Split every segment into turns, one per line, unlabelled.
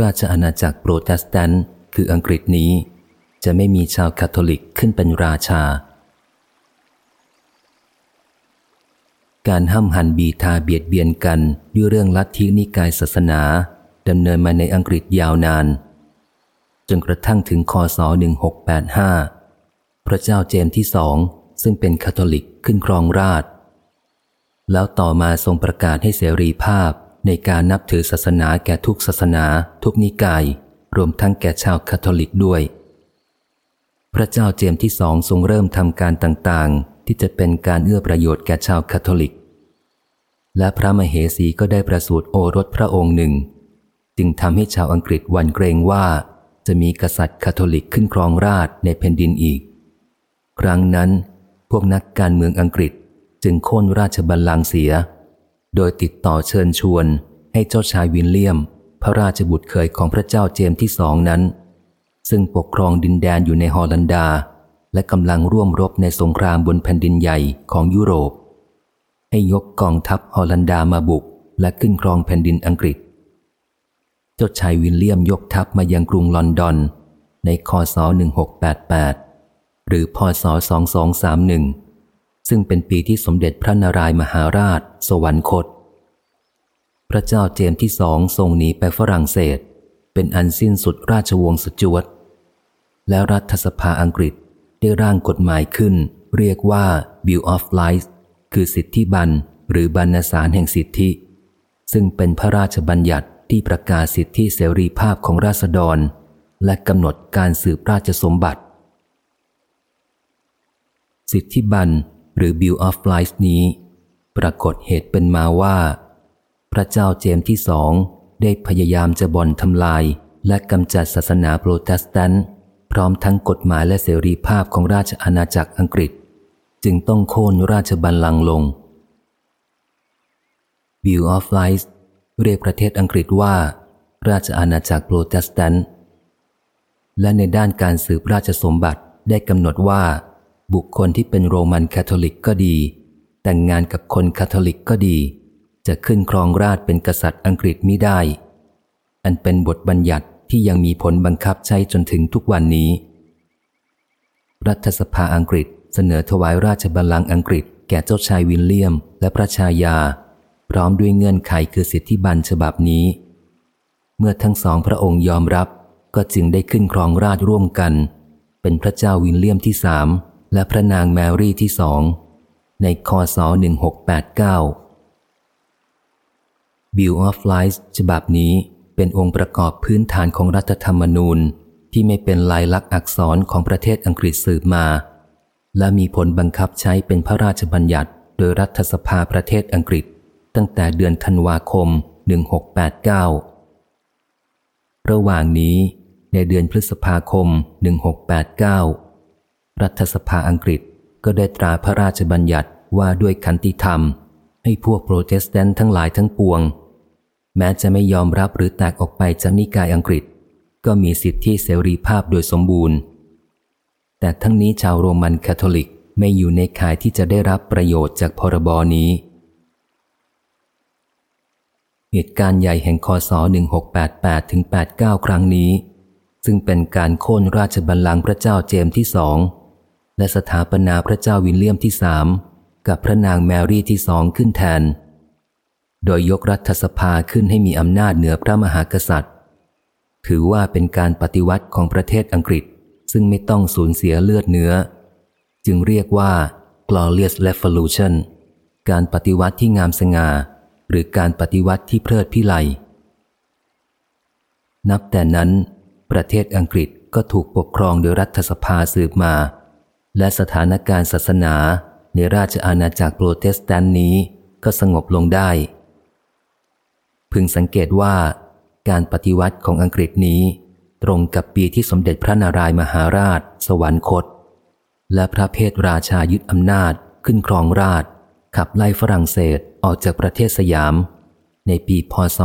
ราชอาณาจักรโปรเตสแตนต์คืออังกฤษนี้ จะไม่มีชาวคาทอลิกขึ้นเป็นราชา การห้ำหั่นบีฑาเบียดเบียนกันด้วยเรื่องลัทธินิกายศาสนาดำเนินมาในอังกฤษยาวนาน จนกระทั่งถึงคศ 1685 พระเจ้าเจมส์ที่สองซึ่งเป็นคาทอลิกขึ้นครองราชย์ แล้วต่อมาทรงประกาศให้เสรีภาพ ในการนับถือศาสนาแก่ทุกศาสนาทุกนิกาย รวมทั้งแก่ชาวคาทอลิกด้วย พระเจ้าเจมส์ที่สองทรงเริ่มทำการต่างๆ ที่จะเป็นการเอื้อประโยชน์แก่ชาวคาทอลิก และพระมเหสีก็ได้ประสูติโอรสพระองค์หนึ่ง จึงทำให้ชาวอังกฤษหวั่นเกรงว่าจะมีกษัตริย์คาทอลิกขึ้นครองราชย์ในแผ่นดินอีก ครั้งนั้น พวกนักการเมืองอังกฤษจึงโค่นราชบัลลังก์เสีย โดยติดต่อเชิญชวนให้เจ้าชายวินเลียม พระราชบุตรเคยของพระเจ้าเจมส์ที่สองนั้น ซึ่งปกครองดินแดนอยู่ในฮอลันดา และกำลังร่วมรบในสงครามบนแผ่นดินใหญ่ของยุโรป ให้ยกกองทัพฮอลันดามาบุกและขึ้นครองแผ่นดินอังกฤษ เจ้าชายวินเลียมยกทัพมายังกรุงลอนดอน ในคศ1688 หรือพศ2231 ซึ่งเป็นปีที่สมเด็จพระนารายมหาราช สวรรคต พระเจ้าเจมส์ที่สองทรงหนีไปฝรั่งเศส เป็นอันสิ้นสุดราชวงศ์สจวตแล้วรัฐสภาอังกฤษได้ร่างกฎหมายขึ้น เรียกว่า Bill of Rights คือสิทธิบัญหรือบรรณสารแห่งสิทธิ ซึ่งเป็นพระราชบัญญัติที่ประกาศสิทธิเสรีภาพของราษฎร และกำหนดการสืบราชสมบัติ สิทธิบัญ หรือ Bill of Rights นี้ ปรากฏเหตุเป็นมาว่า พระเจ้าเจมส์ที่สองได้พยายามจะบ่อนทำลาย และกำจัดศาสนาโปรเตสแตนต์ พร้อมทั้งกฎหมายและเสรีภาพของราชอาณาจักรอังกฤษ จึงต้องโค่นราชบัลลังก์ลง Bill of Rights เรียกประเทศอังกฤษว่า ราชอาณาจักรโปรเตสแตนต์ และในด้านการสืบราชสมบัติได้กำหนดว่า บุคคลที่เป็นโรมันคาทอลิกก็ดี แต่งงานกับคนคาทอลิกก็ดี จะขึ้นครองราชย์เป็นกษัตริย์อังกฤษมิได้ อันเป็นบทบัญญัติที่ยังมีผลบังคับใช้จนถึงทุกวันนี้ รัฐสภาอังกฤษเสนอถวายราชบัลลังก์อังกฤษแก่เจ้าชายวินเลียม และพระชายา พร้อมด้วยเงื่อนไขคือสิทธิบัญฉบับนี้ เมื่อทั้งสองพระองค์ยอมรับก็จึงได้ขึ้นครองราชร่วมกัน เป็นพระเจ้าวินเลียมที่สาม และพระนางแมรี่ที่สองในคศ1689 Bill of Rights ฉบับนี้เป็นองค์ประกอบพื้นฐานของรัฐธรรมนูญที่ไม่เป็นลายลักษณ์อักษรของประเทศอังกฤษสืบมา และมีผลบังคับใช้เป็นพระราชบัญญัติ โดยรัฐสภาประเทศอังกฤษ ตั้งแต่เดือนธันวาคม 1689 ระหว่างนี้ในเดือนพฤษภาคม 1689 รัฐสภาอังกฤษก็ได้ตราพระราชบัญญัติว่าด้วยขันติธรรม ให้พวกโปรเตสแตนต์ทั้งหลายทั้งปวง แม้จะไม่ยอมรับหรือแตกออกไปจากนิกายอังกฤษ ก็มีสิทธิเสรีภาพโดยสมบูรณ์ แต่ทั้งนี้ชาวโรมันคาทอลิกไม่อยู่ในข่ายที่จะได้รับประโยชน์จากพรบนี้ เหตุการณ์ใหญ่แห่งคศ 1688ถึง89 ครั้งนี้ ซึ่งเป็นการโค่นราชบัลลังก์พระเจ้าเจมส์ที่สอง และสถาปนาพระเจ้าวินเลียมที่สามกับพระนางแมรี่ที่สองขึ้นแทน โดยยกรัฐสภาขึ้นให้มีอำนาจเหนือพระมหากษัตริย์ ถือว่าเป็นการปฏิวัติของประเทศอังกฤษ ซึ่งไม่ต้องสูญเสียเลือดเนื้อ จึงเรียกว่า glorious revolution การปฏิวัติที่งามสง่า หรือการปฏิวัติที่เพลิดพิไลนับแต่นั้น ประเทศอังกฤษก็ถูกปกครองโดยรัฐสภาสืบมา และสถานการณ์ศาสนาในราชอาณาจักรโปรเตสแตนต์นี้ก็สงบลงได้ พึงสังเกตว่า การปฏิวัติของอังกฤษนี้ ตรงกับปีที่สมเด็จพระนารายมหาราช สวรรคต และพระเพทราชายึดอำนาจขึ้นครองราช ขับไล่ฝรั่งเศสออกจากประเทศสยาม ในปีพศ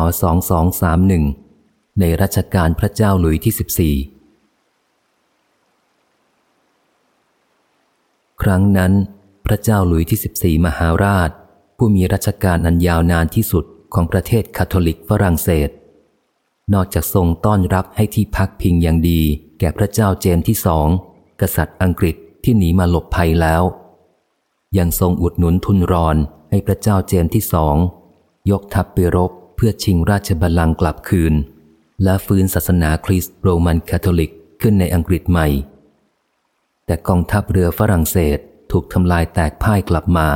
2231 ในรัชกาลพระเจ้าหลุยที่ 14 ครั้งนั้น พระเจ้าหลุยส์ที่สิบสี่มหาราช ผู้มีรัชกาลอันยาวนานที่สุดของประเทศคาทอลิกฝรั่งเศส นอกจากทรงต้อนรับให้ที่พักพิงอย่างดี แก่พระเจ้าเจมส์ที่สอง กษัตริย์อังกฤษที่หนีมาหลบภัยแล้ว ยังทรงอุดหนุนทุนรอนให้พระเจ้าเจมส์ที่สอง ยกทัพไปรบเพื่อชิงราชบัลลังก์กลับคืน และฟื้นศาสนาคริสต์โรมันคาทอลิกขึ้นในอังกฤษใหม่ แต่กองทัพเรือฝรั่งเศสถูกทำลายแตกพ่ายกลับมา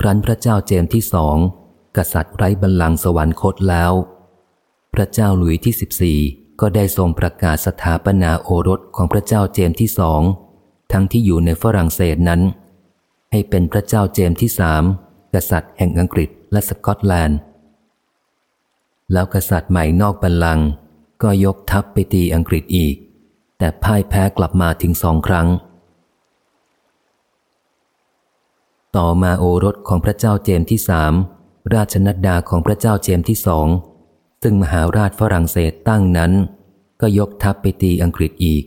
ครั้นพระเจ้าเจมส์ที่สองกษัตริย์ไร้บัลลังก์สวรรคตแล้ว พระเจ้าหลุยที่สิบสี่ก็ได้ทรงประกาศสถาปนาโอรสของพระเจ้าเจมส์ที่สองทั้งที่อยู่ในฝรั่งเศสนั้น ให้เป็นพระเจ้าเจมส์ที่สามกษัตริย์แห่งอังกฤษและสกอตแลนด์ แล้วกษัตริย์ใหม่นอกบัลลังก์ก็ยกทัพไปตีอังกฤษอีก แต่พ่ายแพ้กลับมาถึงสองครั้ง ต่อมาโอรสของพระเจ้าเจมส์ที่สามราชนัดดาของพระเจ้าเจมส์ที่สอง ซึ่งมหาราชฝรั่งเศสตั้งนั้น ก็ยกทัพไปตีอังกฤษอีก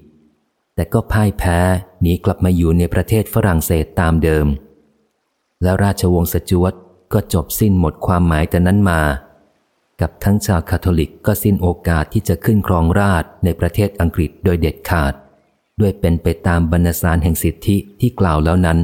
แต่ก็พ่ายแพ้หนีกลับมาอยู่ในประเทศฝรั่งเศสตามเดิม แล้วราชวงศ์สจวตก็จบสิ้นหมดความหมายแต่นั้นมา กับทั้งชาวคาทอลิกก็สิ้นโอกาสที่จะขึ้นครองราชในประเทศอังกฤษโดยเด็ดขาด ด้วยเป็นไปตามบรรณสารแห่งสิทธิที่กล่าวแล้วนั้น